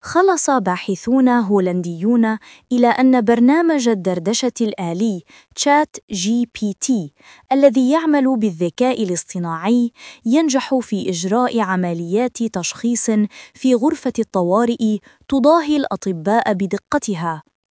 خلص باحثون هولنديون إلى أن برنامج الدردشة الآلي تشات جي بي تي الذي يعمل بالذكاء الاصطناعي ينجح في إجراء عمليات تشخيص في غرفة الطوارئ تضاهي الأطباء بدقتها.